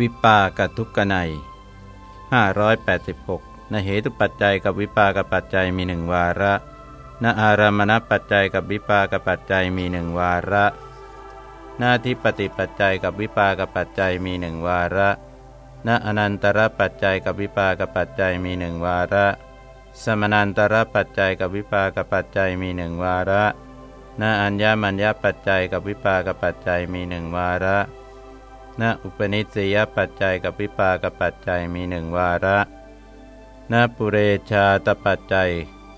วิปากทุกนัย586นเหตุปัจจัยกับวิปากปัจจัยมีหนึ่งวาระนอารามณปัจจัยกับวิปากปัจจัยมีหนึ่งวาระ หน้าที่ปฏิปัจจัยกับวิปากปัจจัยมีหนึ่งวาระณอนันตรปัจจัยกับวิปากปัจจัยมีหนึ่งวาระ สมนันตรปัจจัยกับวิปากปัจจัยมีหนึ่งวาระณอัญญมัญญปัจจัยกับวิปากปัจจัยมีหนึ่งวาระ ณอุปนิสัยปัจจัยกับวิปากปัจจัยมีหนึ่งวาระณปุเรชาตปัจจัย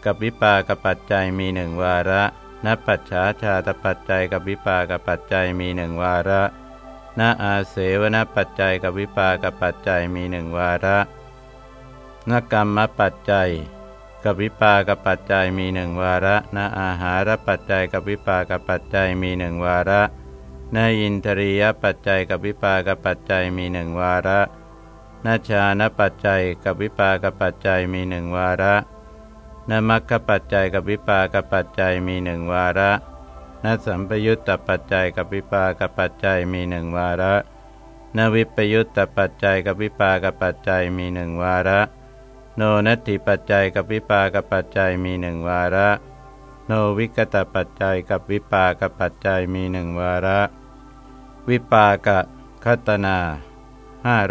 กับวิปากปัจจัยมีหนึ่งวาระณปัจฉาชาตปัจจัยกับวิปากปัจจัยมีหนึ่งวาระณอาเสวนปัจจัยกับวิปากปัจจัยมีหนึ่งวาระณกรรมปัจจัยกับวิปากปัจจัยมีหนึ่งวาระณอาหารปัจจัยกับวิปากปัจจัยมีหนึ่งวาระ ณอินทรียปัจจัยกับวิปากปัจจัยมีหนึ่งวาระณชานปัจจัยกับวิปากปัจจัยมีหนึ่งวาระณมัคคปัจจัยกับวิปากปัจจัยมีหนึ่งวาระณสัมปยุตตปัจจัยกับวิปากปัจจัยมีหนึ่งวาระณวิปยุตตปัจจัยกับวิปากปัจจัยมีหนึ่งวาระ โนนัตถิปัจจัยกับวิปากปัจจัยมีหนึ่งวาระ โนวิกตปัจจัยกับวิปากปัจจัยมีหนึ่งวาระ วิปากะคัตนา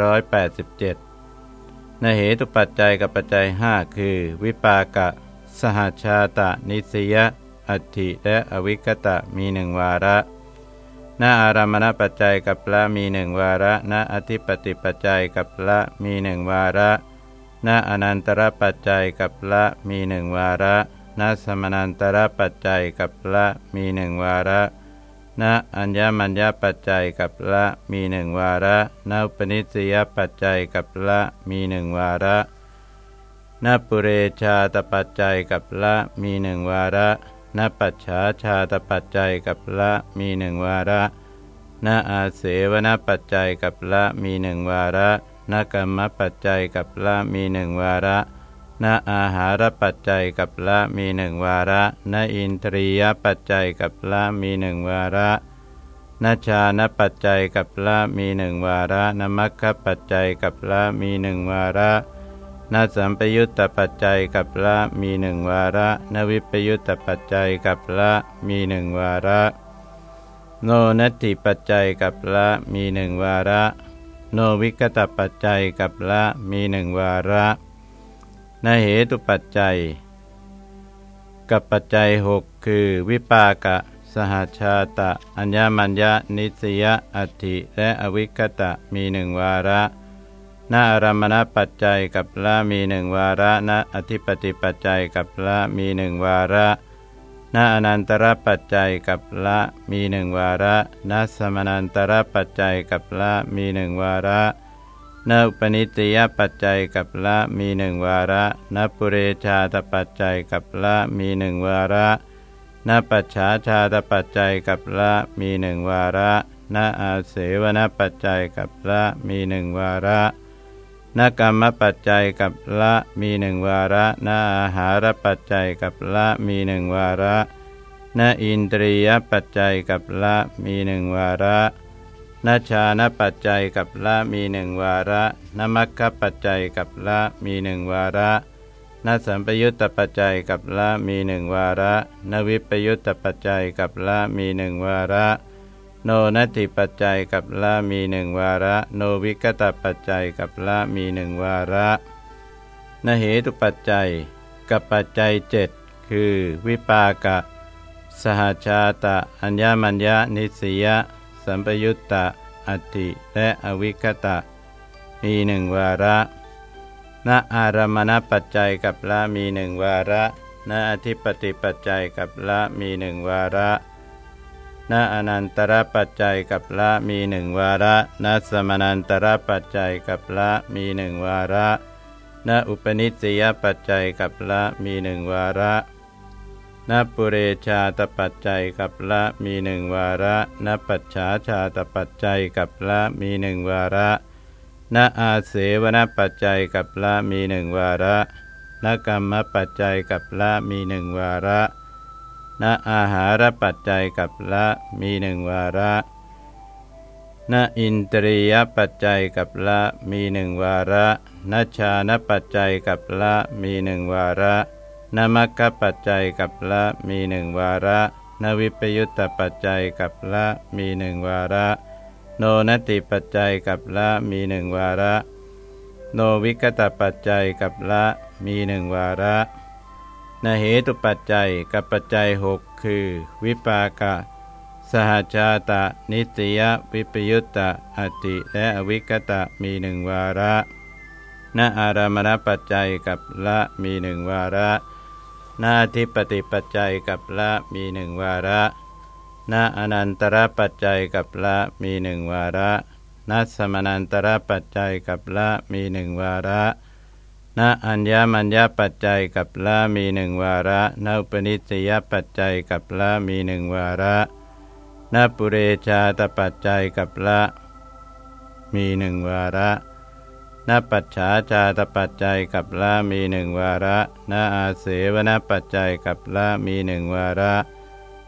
587ในเหตุปัจจัยกับปัจจัยห้าคือ วิปากะ สหชาตะนิสยอัตถิและอวิกตะมีหนึ่งวาระณอารามณปัจจัยกับละมีหนึ่งวาระณอธิปติปัจจัยกับละมีหนึ่งวาระณอนันตรปัจจัยกับละมีหนึ่งวาระณสมนันตรปัจจัยกับละมีหนึ่งวาระ ณอัญญมัญญปัจจัยกับละมีหนึ่งวาระณอุปนิสยปัจจัยกับละมีหนึ่งวาระณปุเรชาตปัจจัยกับละมีหนึ่งวาระณปัจฉาชาตปัจจัยกับละมีหนึ่งวาระณอาเสวนปัจจัยกับละมีหนึ่งวาระนกรรมปัจจัยกับละมีหนึ่งวาระ นอาหารปัจจัยกับละมีหนึ่งวาระนอินทรียปัจจัยกับละมีหนึ่งวาระนชานปัจจัยกับละมีหนึ่งวาระนมัคคปัจจัยกับละมีหนึ่งวาระนสัมปยุตตปัจจัยกับละมีหนึ่งวาระนวิปยุตตปัจจัยกับละมีหนึ่งวาระ โนนัตถิปัจจัยกับละมีหนึ่งวาระ โนวิกตปัจจัยกับละมีหนึ่งวาระ นเหตุปัจจัย กับปัจจัยหกคือวิปากะ สหชาตะ อัญญมัญญานิสยอัตถิและอวิกตะมีหนึ่งวาระณอารมณปัจจัยกับละมีหนึ่งวาระณอธิปติปัจจัยกับละมีหนึ่งวาระณอนันตรปัจจัยกับละมีหนึ่งวาระณสมนันตรปัจจัยกับละมีหนึ่งวาระ ณอุปนิติยปัจจัยกับละมีหนึ่งวาระณปุเรชาตปัจจัยกับละมีหนึ่งวาระณปัจฉาชาตปัจจัยกับละมีหนึ่งวาระณอาเสวนปัจจัยกับละมีหนึ่งวาระนกรรมปัจจัยกับละมีหนึ่งวาระนอาหารปัจจัยกับละมีหนึ่งวาระนอินทรียปัจจัยกับละมีหนึ่งวาระ นชานปัจจัยกับละมีหนึ่งวาระนมัคคปัจจัยกับละมีหนึ่งวาระนสัมปยุตตปัจจัยกับละมีหนึ่งวาระ นวิปยุตตปัจจัยกับละมีหนึ่งวาระ โนนัตถิปัจจัยกับละมีหนึ่งวาระ โนวิกตปัจจัยกับละมีหนึ่งวาระนเหตุปัจจัยกับปัจจัยเจ็ดคือ วิปากะ สหชาตะ อัญญมัญญานิสียะ สัมปยุตตะอัตติและอวิกตะ มีหนึ่งวาระณอารมณปัจจัยกับละมีหนึ่งวาระณอธิปติปัจจัยกับละมีหนึ่งวาระณอนันตรปัจจัยกับละมีหนึ่งวาระณสมนันตรปัจจัยกับละมีหนึ่งวาระณอุปนิสัยปัจจัยกับละมีหนึ่งวาระ ณปุเรชาตปัจจัยกับละมีหนึ่งวาระณปัจฉาชาตปัจจัยกับละมีหนึ่งวาระณอาเสวนปัจจัยกับละมีหนึ่งวาระณกรรมปัจจัยกับละมีหนึ่งวาระณอาหารปัจจัยกับละมีหนึ่งวาระณอินตรียปัจจัยกับละมีหนึ่งวาระนัชานปัจจัยกับละมีหนึ่งวาระ นมัคคปัจจัยกับละมีหนึ่งวาระ นวิปยุตตปัจจัยกับละมีหนึ่งวาระ โนนติปัจจัยกับละมีหนึ่งวาระ โนวิกตปัจจัยกับละมีหนึ่งวาระนเหตุปัจจัยกับปัจจัยหกคือ วิปากะ สหชาตะ นิตยวิปยุตตะอติและอวิกตะมีหนึ่งวาระ ณอารามณปัจจัยกับละมีหนึ่งวาระ นาทิปติปัจจัยกับละมีหนึ่งวาระนาอนันตรปัจจัยกับละมีหนึ่งวาระนาสมนันตรปัจจัยกับละมีหนึ่งวาระนาอัญญมัญญปัจจัยกับละมีหนึ่งวาระนาอุปนิสยปัจจัยกับละมีหนึ่งวาระนาปุเรชาตปัจจัยกับละมีหนึ่งวาระ นปัจฉาจาตปัจจัยกับละมีหนึ่งวาระนาอาเสวนปัจจัยกับละมีหนึ่งวาระ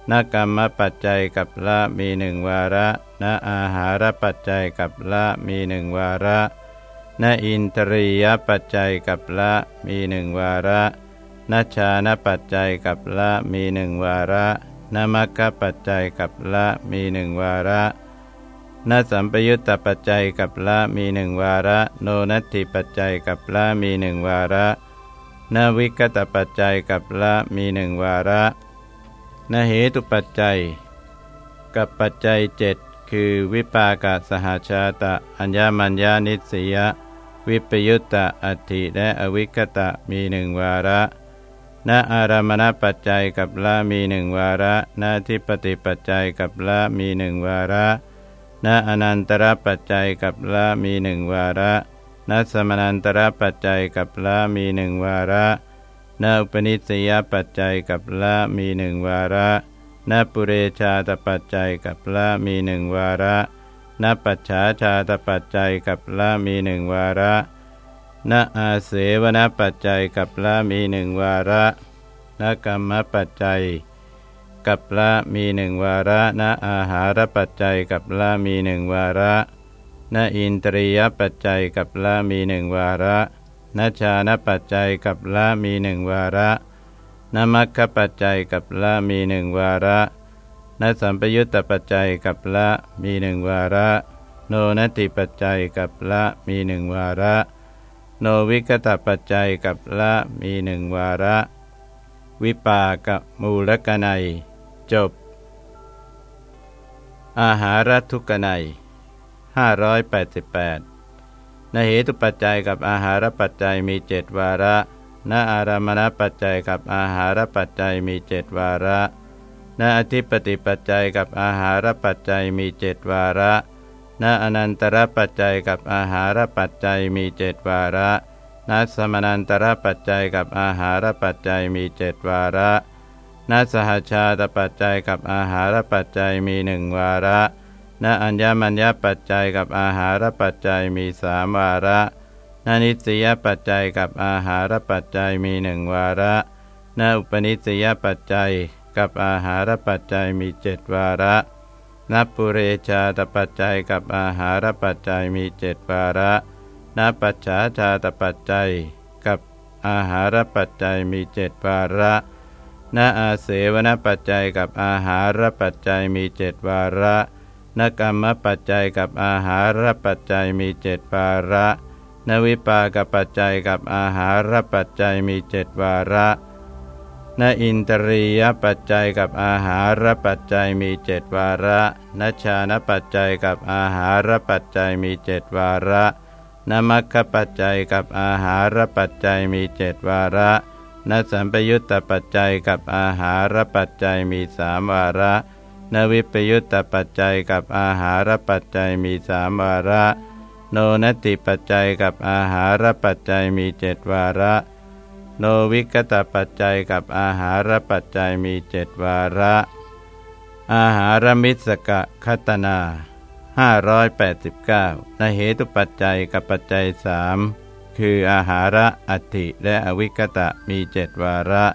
นกรรมปัจจัยกับละมีหนึ่งวาระนอาหารปัจจัยกับละมีหนึ่งวาระนอินทรียปัจจัยกับละมีหนึ่งวาระนชานปัจจัยกับละมีหนึ่งวาระนมัคคปัจจัยกับละมีหนึ่งวาระ นสัมปยุตตปัจจัยกับละมีหนึ่งวาระ โนนัตติปัจจัยกับละมีหนึ่งวาระนวิกตปัจจัยกับละมีหนึ่งวาระนเหตุปัจจัย กับปัจจัยเจ็ดคือวิปากาสหาชาตะ อัญญมัญญานิสยวิปยุตตะอัติและอวิกตะมีหนึ่งวาระณอารามณปัจจัยกับละมีหนึ่งวาระณทิปติปัจจัยกับละมีหนึ่งวาระ ณอนันตรปัจจัยกับละมีหนึ่งวาระณสมนันตรปัจจัยกับละมีหนึ่งวาระณอุปนิสัยปัจจัยกับละมีหนึ่งวาระณปุเรชาตปัจจัยกับละมีหนึ่งวาระณปัจฉาชาตปัจจัยกับละมีหนึ่งวาระณอาเสวนปัจจัยกับละมีหนึ่งวาระณกรรมปัจจัย กับละมีหนึ่งวาระณอาหารปัจจัยกับละมีหนึ่งวาระณอินตรียปัจจัยกับละมีหนึ่งวาระณชานปัจจัยกับละมีหนึ่งวาระณมัคคปัจจัยกับละมีหนึ่งวาระณสัมปยุตตปัจจัยกับละมีหนึ่งวาระ โนนติปัจจัยกับละมีหนึ่งวาระ โนวิกตปัจจัยกับละมีหนึ่งวาระ วิปากมูลกนัย จบ อาหารทุกนัย588นเหตุปัจจัยกับอาหารปัจจัยมีเจ็ดวาระณอารามณปัจจัยกับอาหารปัจจัยมีเจ็ดวาระณอธิปติปัจจัยกับอาหารปัจจัยมีเจ็ดวาระณอนันตรปัจจัยกับอาหารปัจจัยมีเจ็ดวาระณสมนันตรปัจจัยกับอาหารปัจจัยมีเจ็ดวาระ ณสหชาตปัจจัยกับอาหารปัจจัยมีหนึ่งวาระณอัญญมัญญปัจจัยกับอาหารปัจจัยมีสามวาระณนิสยปัจจัยกับอาหารปัจจัยมีหนึ่งวาระณอุปนิสยปัจจัยกับอาหารปัจจัยมีเจ็ดวาระนปุเรชาตปัจจัยกับอาหารปัจจัยมีเจ็ดวาระนปัจฉาชาตปัจจัยกับอาหารปัจจัยมีเจ็ดวาระ ณอาเสวนปัจจัยกับอาหารปัจจัยมีเจ็ดวาระนกรรมปัจจัยกับอาหารปัจจัยมีเจ็ดวาระ นวิปากปัจจัยกับอาหารปัจจัยมีเจ็ดวาระนอินตรียปัจจัยกับอาหารปัจจัยมีเจ็ดวาระนชานปัจจัยกับอาหารปัจจัยมีเจ็ดวาระนมัคคปัจจัยกับอาหารปัจจัยมีเจ็ดวาระ นสัมปยุตตปัจจัยกับอาหารปัจจัยมีสามวาระ นวิปยุตตปัจจัยกับอาหารปัจจัยมีสามวาระ โนนติปัจจัยกับอาหารปัจจัยมีเจ็ดวาระ โนวิกตปัจจัยกับอาหารปัจจัยมีเจ็ดวาระ อาหารมิสกะคตนา589นเหตุปัจจัยกับปัจจัยสาม คืออาหาระอัติและอวิกตะมีเจ็ดวาระ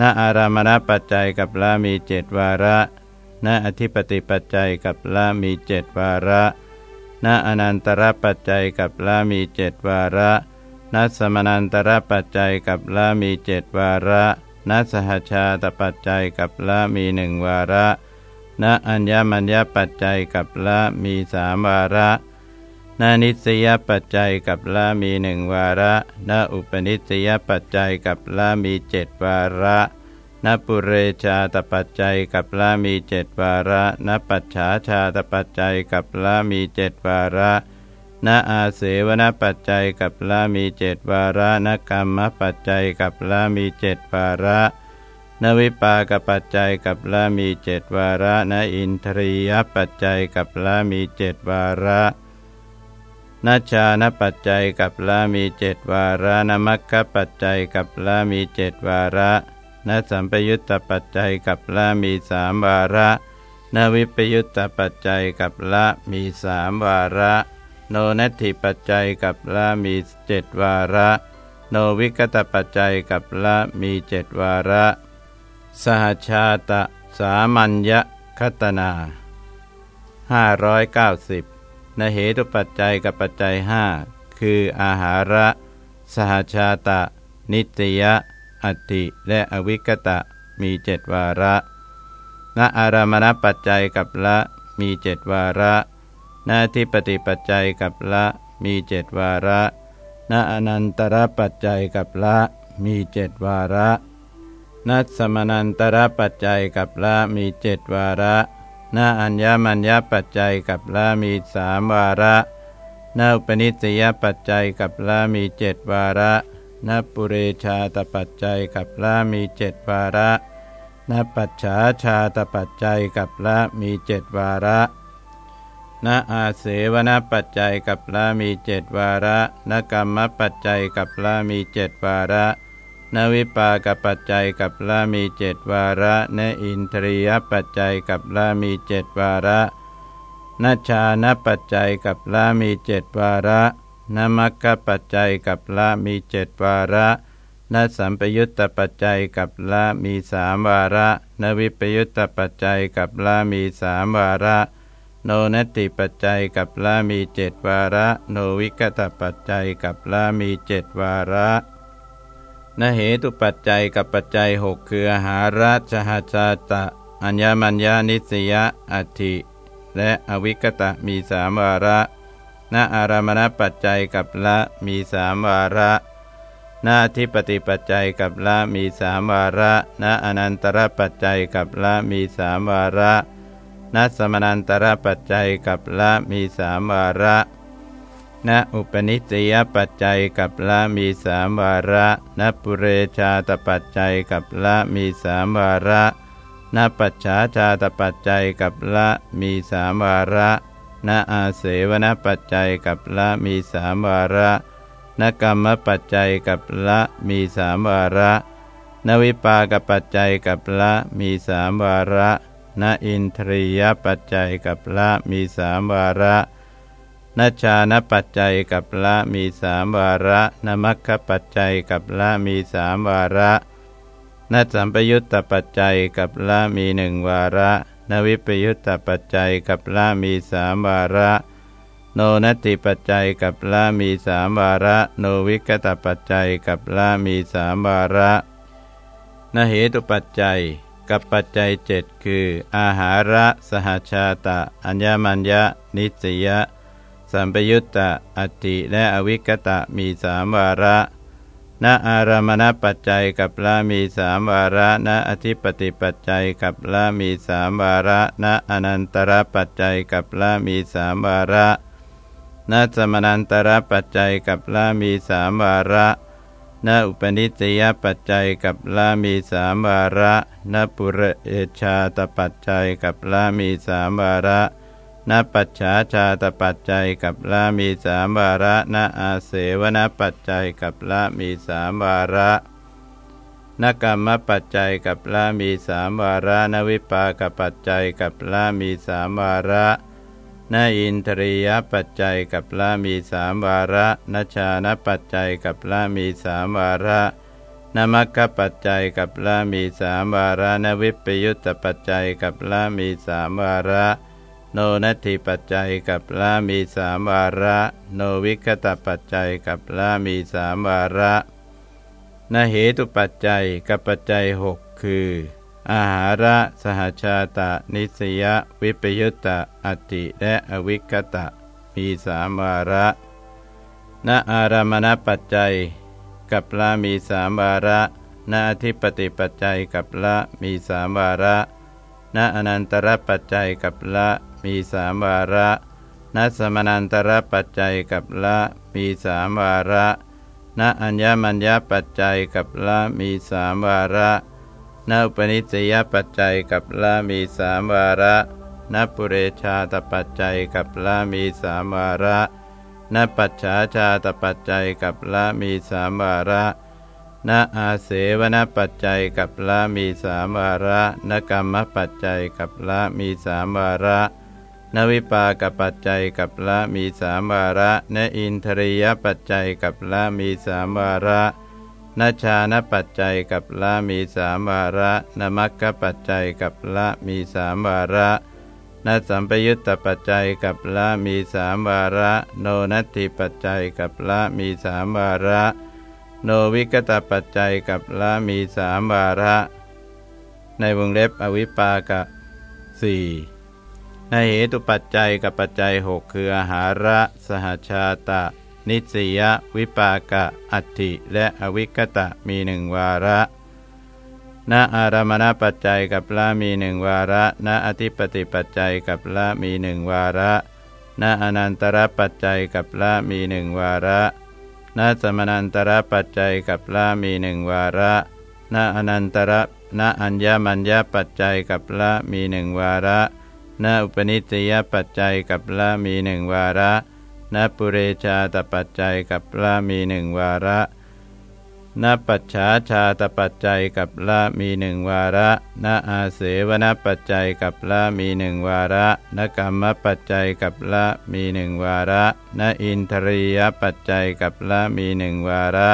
ณอารามณปัจจัยกับละมีเจ็ดวาระณอธิปติปัจจัยกับละมีเจ็ดวาระณอนันตรปัจจัยกับละมีเจ็ดวาระณสมนันตรปัจจัยกับละมีเจ็ดวาระณสหชาตปัจจัยกับละมีหนึ่งวาระณอัญญมัญญปัจจัยกับละมีสามวาระ นานิสยปัจจัยกับละมีหนึ่งวาระณอุปนิสยปัจจัยกับละมีเจ็ดวาระนปุเรชาตปัจจัยกับละมีเจ็ดวาระนปัจฉาชาตปัจจัยกับละมีเจ็ดวาระนอาเสวนปัจจัยกับละมีเจ็ดวาระนกรรมปัจจัยกับละมีเจ็ดวาระนวิปากปัจจัยกับละมีเจ็ดวาระนอินทรียปัจจัยกับละมีเจ็ดวาระ นัชานปัจจัยกับละมีเจ็ดวาระนมัคคปัจจัยกับละมีเจ็ดวาระนสัมปยุตตปัจจัยกับละมีสามวาระนวิปยุตตปัจจัยกับละมีสามวาระ โนนัตถิปัจจัยกับละมีเจ็ดวาระ โนวิกตปัจจัยกับละมีเจ็ดวาระ สหชาตะสามัญญคตนา590 นเหตุปัจจัยกับปัจจัยห้าคืออาหาระ สหชาตะ นิตยะ อัติและอวิกตะมีเจ็ดวาระณอารามณปัจจัยกับละมีเจ็ดวาระณทิปติปัจจัยกับละมีเจ็ดวาระณอนันตรปัจจัยกับละมีเจ็ดวาระณสมนันตรปัจจัยกับละมีเจ็ดวาระ ณอัญญมัญญปัจจัยกับละมีสามวาระณอุปนิสยปัจจัยกับละมีเจ็ดวาระนปุเรชาตปัจจัยกับละมีเจ็ดวาระนปัจฉาชาตปัจจัยกับละมีเจ็ดวาระนอาเสวนปัจจัยกับละมีเจ็ดวาระนกรรมปัจจัยกับละมีเจ็ดวาระ นวิปากปัจจัยกับละมีเจ็ดวาระนอินทรียปัจจัยกับละมีเจ็ดวาระนชานปัจจัยกับละมีเจ็ดวาระนมัคคปัจจัยกับละมีเจ็ดวาระนสัมปยุตตปัจจัยกับละมีสามวาระ นวิปยุตตปัจจัยกับละมีสามวาระ โนนัตติปัจจัยกับละมีเจ็ดวาระ โนวิกตปัจจัยกับละมีเจ็ดวาระ นเหตุปัจจัยกับปัจจัยหกคืออาหาระชหาชาตะ อัญญมัญญานิสยอัติและอวิกตะมีสามวาระณอารามณปัจจัยกับละมีสามวาระณทิปติปัจจัยกับละมีสามวาระณอนันตรปัจจัยกับละมีสามวาระณสมนันตรปัจจัยกับละมีสามวาระ ณอุปนิสยปัจจัยกับละมีสามวาระณปุเรชาตปัจจัยกับละมีสามวาระณปัจฉาชาตปัจจัยกับละมีสามวาระณอาเสวนปัจจัยกับละมีสามวาระนกรรมปัจจัยกับละมีสามวาระนวิปากปัจจัยกับละมีสามวาระนอินทรียปัจจัยกับละมีสามวาระ นชานปัจจัยกับละมีสามวาระนมัคคปัจจัยกับละมีสามวาระนสัมปยุตตปัจจัยกับละมีหนึ่งวาระนวิปยุตตปัจจัยกับละมีสามวาระ โนนัตติปัจจัยกับละมีสามวาระ โนวิกตปัจจัยกับละมีสามวาระนเหตุปัจจัยกับปัจจัยเจ็ดคือ อาหาระ สหชาตะ อัญญมัญญานิสยะ สัมปยุตตะอติและอวิกตะมีสามวาระณอารามณปัจจัยกับละมีสามวาระณอธิปติปัจจัยกับละมีสามวาระณอนันตรปัจจัยกับละมีสามวาระณสมนันตรปัจจัยกับละมีสามวาระณอุปนิสยปัจจัยกับละมีสามวาระณปุเรชาตปัจจัยกับละมีสามวาระ นปัจฉาชาตปัจจัยกับละมีสามวาระนอาเสวนปัจจัยกับละมีสามวาระนกรรมปัจจัยกับละมีสามวาระนวิปากปัจจัยกับละมีสามวาระนอินทรียปัจจัยกับละมีสามวาระนชานปัจจัยกับละมีสามวาระนมัคคปัจจัยกับละมีสามวาระนวิปยุตตปัจจัยกับละมีสามวาระ โนนัตถิปัจจัยกับละมีสามวาระ โนวิคตปัจจัยกับละมีสามวาระนเหตุปัจจัยกับปัจจัยหกคือ อาหาระสหชาตะ นิสยวิปยุตตะอติและอวิคตะ มีสามวาระณอารามณปัจจัย กับละมีสามวาระณอธิปติปัจจัยกับละมีสามวาระณอนันตรปัจจัยกับละ มีสามวาระณสมนันตรปัจจัยกับละมีสามวาระณอัญญมัญญปัจจัยกับละมีสามวาระณอุปนิสยปัจจัยกับละมีสามวาระณปุเรชาตปัจจัยกับละมีสามวาระนปัจฉาชาตปัจจัยกับละมีสามวาระนอาเสวนปัจจัยกับละมีสามวาระนกรรมปัจจัยกับละมีสามวาระ นวิปากปัจจัยกับละมีสามวาระนอินทรียปัจจัยกับละมีสามวาระนชานปัจจัยกับละมีสามวาระนมัคคปัจจัยกับละมีสามวาระนสัมปยุตตปัจจัยกับละมีสามวาระ โนนัตถิปัจจัยกับละมีสามวาระ โนวิกตปัจจัยกับละมีสามวาระ ในวงเล็บอวิปากะสี่ นเหตุปัจจัยกับปัจจัยหกคืออาหาระสหชาตะ นิสยวิปากะ อัตถิและอวิกตะมีหนึ่งวาระณอารมณปัจจัยกับละมีหนึ่งวาระณอธิปติปัจจัยกับละมีหนึ่งวาระณอนันตรปัจจัยกับละมีหนึ่งวาระณสมนันตรปัจจัยกับละมีหนึ่งวาระณอนันตระณอัญญมัญญปัจจัยกับละมีหนึ่งวาระ ณอุปนิสัยปัจจัยกับละมีหนึ่งวาระณปุเรชาตปัจจัยกับละมีหนึ่งวาระนปัจฉาชาตปัจจัยกับละมีหนึ่งวาระนอาเสวนปัจจัยกับละมีหนึ่งวาระนกรรมปัจจัยกับละมีหนึ่งวาระนอินทรียปัจจัยกับละมีหนึ่งวาระ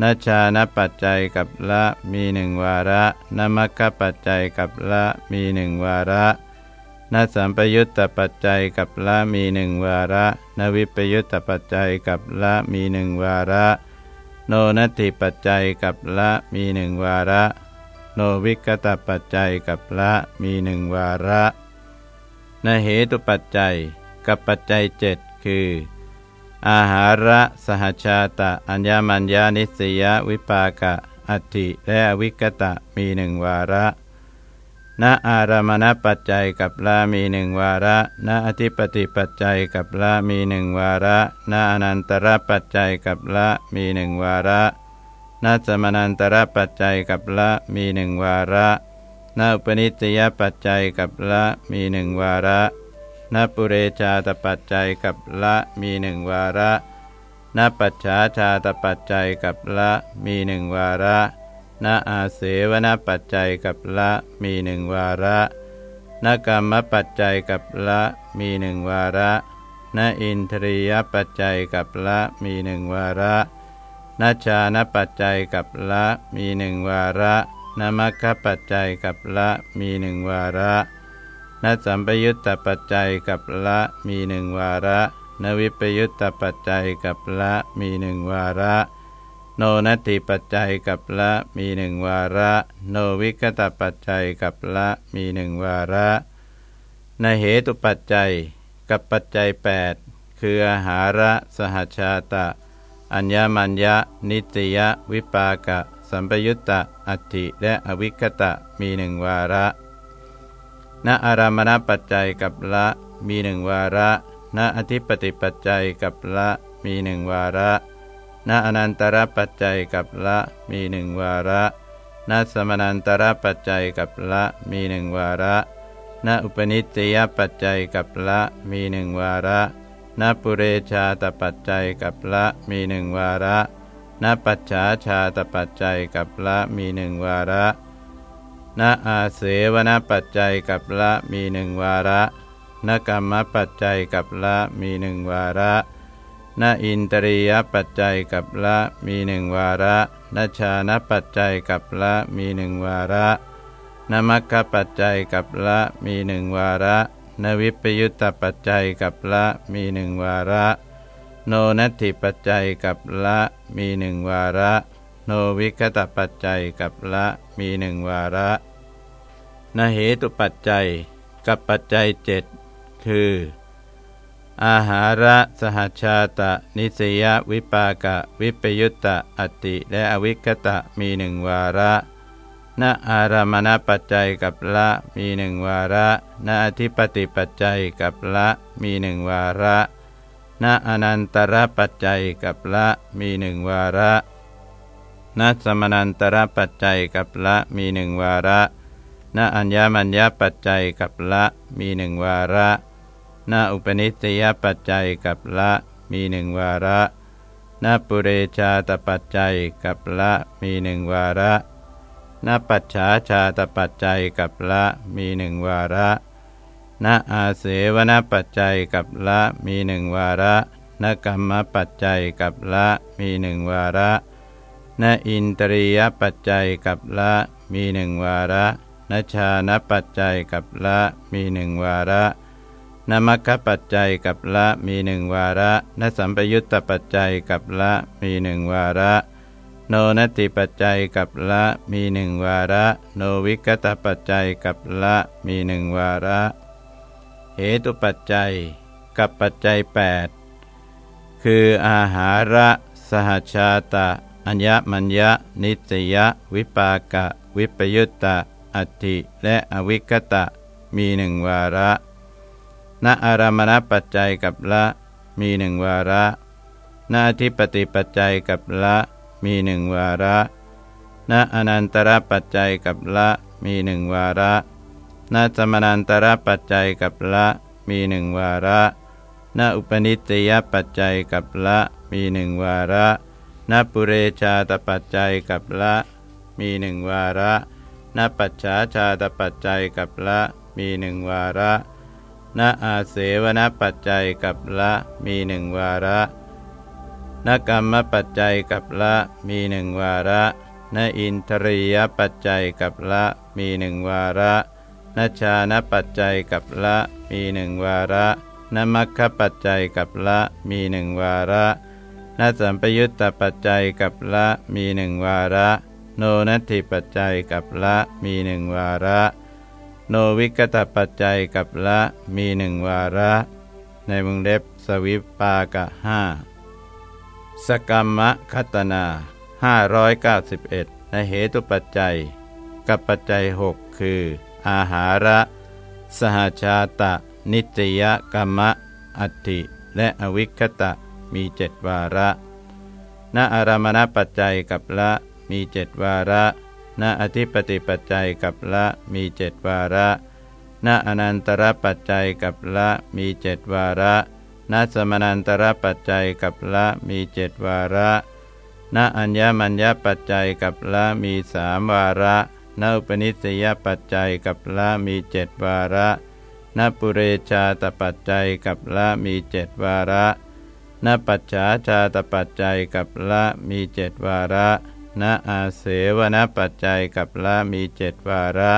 นชานปัจจัยกับละมีหนึ่งวาระนมัคคปัจจัยกับละมีหนึ่งวาระ นสัมปยุตตปัจจัยกับละมีหนึ่งวาระ นวิปยุตตปัจจัยกับละมีหนึ่งวาระ โนนัตถิปัจจัยกับละมีหนึ่งวาระ โนวิกตปัจจัยกับละมีหนึ่งวาระนเหตุปัจจัยกับปัจจัยเจ็ดคือ อาหาระสหชาตะ อัญญมัญญานิสยวิปากะ อัติและวิกตะมีหนึ่งวาระ ณอารามณปัจจัยกับละมีหนึ่งวาระณอธิปติปัจจัยกับละมีหนึ่งวาระณอนันตรปัจจัยกับละมีหนึ่งวาระณสมนันตรปัจจัยกับละมีหนึ่งวาระณอุปนิสยปัจจัยกับละมีหนึ่งวาระณปุเรชาตปัจจัยกับละมีหนึ่งวาระณปัจฉาชาตปัจจัยกับละมีหนึ่งวาระ ณอาเสวนปัจจัยกับละมีหนึ่งวาระนกรรมปัจจัยกับละมีหนึ่งวาระนอินทรียปัจจัยกับละมีหนึ่งวาระนชานปัจจัยกับละมีหนึ่งวาระนมัคคปัจจัยกับละมีหนึ่งวาระนสัมปยุตตปัจจัยกับละมีหนึ่งวาระนวิปยุตตปัจจัยกับละมีหนึ่งวาระ โนนัตถิปัจจัยกับละมีหนึ่งวาระ โนวิกตปัจจัยกับละมีหนึ่งวาระในเหตุปัจจัยกับปัจจัย 8 คืออาหาระสหชาตะ อัญญมัญญะ นิตยวิปากะ สัมปยุตตะอัตติและอวิคตะมีหนึ่งวาระณอารามณปัจจัยกับละมีหนึ่งวาระณอธิปติปัจจัยกับละมีหนึ่งวาระ ณอนันตรปัจจัยกับละมีหนึ่งวาระณสมนันตรปัจจัยกับละมีหนึ่งวาระณอุปนิสยปัจจัยกับละมีหนึ่งวาระณปุเรชาตปัจจัยกับละมีหนึ่งวาระณปัจฉาชาตปัจจัยกับละมีหนึ่งวาระณอาเสวนปัจจัยกับละมีหนึ่งวาระณกรรมปัจจัยกับละมีหนึ่งวาระ นอินตรียปัจจัยกับละมีหนึ่งวาระนชานปัจจัยกับละมีหนึ่งวาระนมัคคปัจจัยกับละมีหนึ่งวาระ นวิปยุตตปัจจัยกับละมีหนึ่งวาระ โนนัตถิปัจจัยกับละมีหนึ่งวาระ โนวิคตปัจจัยกับละมีหนึ่งวาระนเหตุปัจจัยกับปัจจัยเจ็ดคือ อาหาระสหชาตะ นิสยวิปากะ วิปยุตตะอติและอวิคตะมีหนึ่งวาระณอารามณปัจจัยกับละมีหนึ่งวาระณอธิปติปัจจัยกับละมีหนึ่งวาระณอนันตรปัจจัยกับละมีหนึ่งวาระณสมนันตรปัจจัยกับละมีหนึ่งวาระณอัญญมัญญปัจจัยกับละมีหนึ่งวาระ ณอุปนิสยปัจจัยกับละมีหนึ่งวาระณปุเรชาตปัจจัยกับละมีหนึ่งวาระณปัจฉาชาตปัจจัยกับละมีหนึ่งวาระณอาเสวนปัจจัยกับละมีหนึ่งวาระณกรรมปัจจัยกับละมีหนึ่งวาระณอินตรียปัจจัยกับละมีหนึ่งวาระณชานปัจจัยกับละมีหนึ่งวาระ นมัคคปัจจัยกับละมีหนึ่งวาระนสัมปยุตตปัจจัยกับละมีหนึ่งวาระ โนนติปัจจัยกับละมีหนึ่งวาระ โนวิกตปัจจัยกับละมีหนึ่งวาระ เหตุปัจจัยกับปัจจัย 8 คืออาหาระ สหชาตะ อัญญมัญญนิสยวิปากะ วิปยุตตะ อัติและอวิกตะ มีหนึ่งวาระ ณอารามณปัจจัยกับละ มีหนึ่งวาระณอธิปติปัจจัยกับละมีหนึ่งวาระณอนันตรปัจจัยกับละมีหนึ่งวาระณสมนันตรปัจจัยกับละมีหนึ่งวาระณอุปนิสยปัจจัยกับละมีหนึ่งวาระณปุเรชาตปัจจัยกับละมีหนึ่งวาระณปัจฉาชาตปัจจัยกับละมีหนึ่งวาระ ณอาเสวนปัจจัยกับละมีหนึ่งวาระนกรรมปัจจัยกับละมีหนึ่งวาระนอินทรียปัจจัยกับละมีหนึ่งวาระนชานปัจจัยกับละมีหนึ่งวาระนมัคคปัจจัยกับละมีหนึ่งวาระนสัมปยุตตปัจจัยกับละมีหนึ่งวาระ โนนัตถิปัจจัยกับละมีหนึ่งวาระ โนวิกตปัจจัยกับละมีหนึ่งวาระ ในวงเล็บสวิปปากะห้าสกรรมะคัตนา591ในเหตุปัจจัย กับปัจจัยหกคือ อาหาระ สหชาตะ นิตยกรรมะ อัตติและอวิคตะมีเจ็ดวาระ ณอารามณปัจจัยกับละมีเจ็ดวาระ ณอธิปติปัจจัยกับละมีเจ็ดวาระ ณอนันตรปัจจัยกับละมีเจ็ดวาระณสมนันตรปัจจัยกับละมีเจ็ดวาระณอัญญมัญญปัจจัยกับละมีสามวาระณอุปนิสยปัจจัยกับละมีเจ็ดวาระณปุเรชาตปัจจัยกับละมีเจ็ดวาระณปัจฉาชาตปัจจัยกับละมีเจ็ดวาระ ณอาเสวนปัจจัยกับละมีเจ็ดวาระ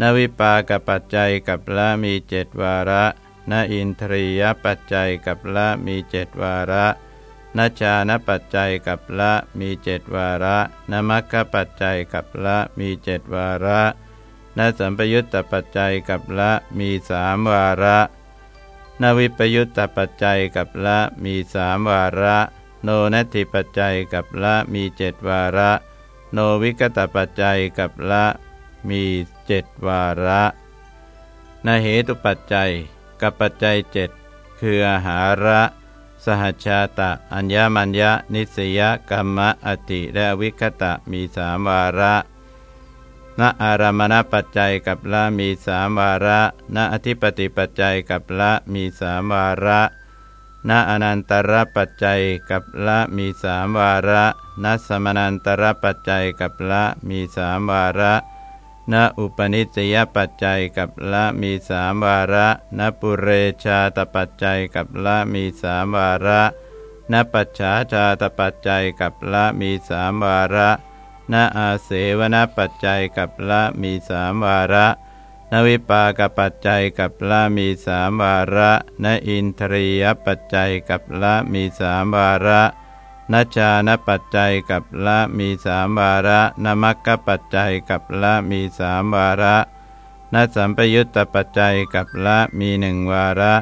นวิปากปัจจัยกับละมีเจ็ดวาระนอินทรียปัจจัยกับละมีเจ็ดวาระนชานปัจจัยกับละมีเจ็ดวาระนมัคคปัจจัยกับละมีเจ็ดวาระนสัมปยุตตปัจจัยกับละมีสามวาระนวิปยุตตปัจจัยกับละมีสามวาระ โนนัตถิปัจจัยกับละมีเจ็ดวาระ โนวิกตปัจจัยกับละมีเจ็ดวาระนาเหตุปัจจัยกับปัจจัยเจ็ดคืออาหาระ สหชาตะ อัญญมัญญานิสยกรรมะอติและวิคตะมีสามวาระณอารามณปัจจัยกับละมีสามวาระณอธิปติปัจจัยกับละมีสามวาระ ณอนันตรปัจจัยกับละมีสามวาระณสมนันตรปัจจัยกับละมีสามวาระณอุปนิสยปัจจัยกับละมีสามวาระณปุเรชาตปัจจัยกับละมีสามวาระณณปัจฉาชาตปัจจัยกับละมีสามวาระณอาเสวนปัจจัยกับละมีสามวาระ นวิปากปัจจัยกับละมีสามวาระนอินทรียปัจจัยกับละมีสามวาระนัชานปัจจัยกับละมีสามวาระนมัคคปัจจัยกับละมีสามวาระนสัมปยุตตปัจจัยกับละมีหนึ่งวาระ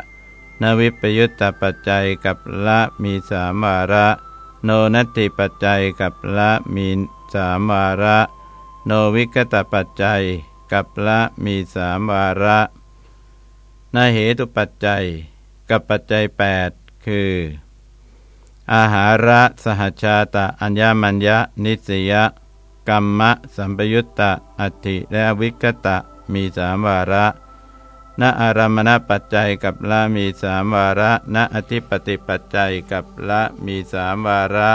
นวิปยุตตปัจจัยกับละมีสามวาระ โนนัตติปัจจัยกับละมีสามวาระ โนวิกตปัจจัย กับละมีสามวาระนาเหตุปัจจัย กับปัจจัย 8 คือ อาหาระสหชาตะอัญญมัญญะ นิสยะกรรมะสัมปยุตตะอัติและวิกตะมีสามวาระณอารามณปัจจัยกับละมีสามวาระณอธิปติปัจจัยกับละมีสามวาระ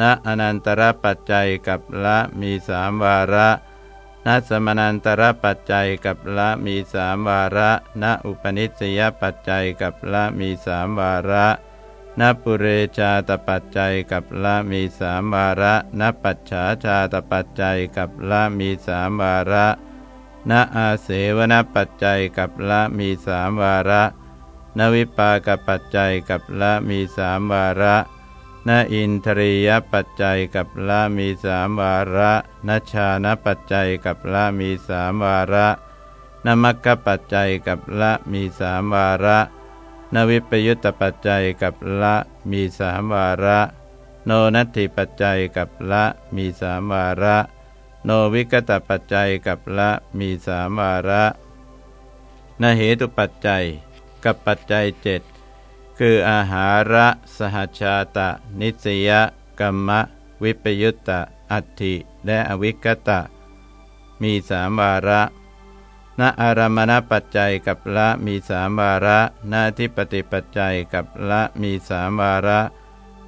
ณอนันตรปัจจัยกับละมีสามวาระ ณสมนันตรปัจจัยกับละมีสามวาระณอุปนิสยปัจจัยกับละมีสามวาระณปุเรชาตปัจจัยกับละมีสามวาระณปัจฉาชาตปัจจัยกับละมีสามวาระณอาเสวนปัจจัยกับละมีสามวาระนวิปากปัจจัยกับละมีสามวาระ นอินทรียปัจจัยกับละมีสามวาระนชานปัจจัยกับละมีสามวาระนมัคคปัจจัยกับละมีสามวาระ นวิปยุตตปัจจัยกับละมีสามวาระ โนนัตถิปัจจัยกับละมีสามวาระ โนวิกตปัจจัยกับละมีสามวาระนเหตุปัจจัย กับปัจจัยเจ็ด คืออาหาระสหชาตะ นิสยกรรมวิปยุตตะ อัตถิและอวิกตะ มีสามวาระณอารามณปัจจัยกับละมีสามวาระณทิปติปัจจัยกับละมีสามวาระ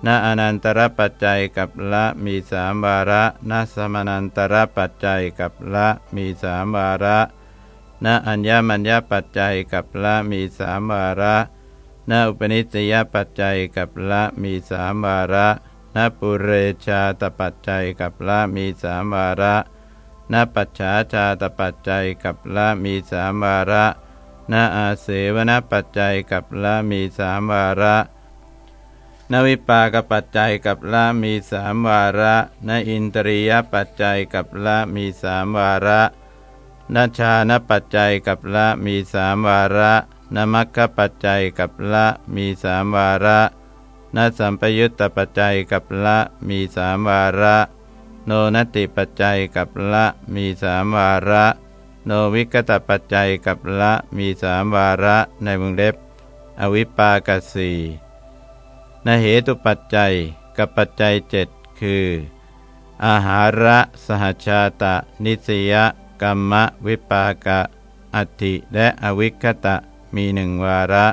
ณอนันตรปัจจัยกับละมีสามวาระณสมนันตรปัจจัยกับละมีสามวาระณอัญญมัญญปัจจัยกับละมีสามวาระ ณอุปนิสยปัจจัยกับละมีสามวาระณปุเรชาตปัจจัยกับละมีสามวาระณปัจฉาชาตปัจจัยกับละมีสามวาระณอาเสวนปัจจัยกับละมีสามวาระนวิปากปัจจัยกับละมีสามวาระนอินตรียปัจจัยกับละมีสามวาระนชานปัจจัยกับละมีสามวาระ นมัคคปัจจัยกับละมีสามวาระนสัมปยุตตปัจจัยกับละมีสามวาระ โนนตติปัจจัยกับละมีสามวาระ โนวิกตปัจจัยกับละมีสามวาระในวงเล็บ อวิปากสีนเหตุปัจจัยกับปัจจัยเจ็ดคือ อาหาระสหชาตะ นิสยกรรมวิปากะ อัติและอวิคตะ มีหนึ่งวาระ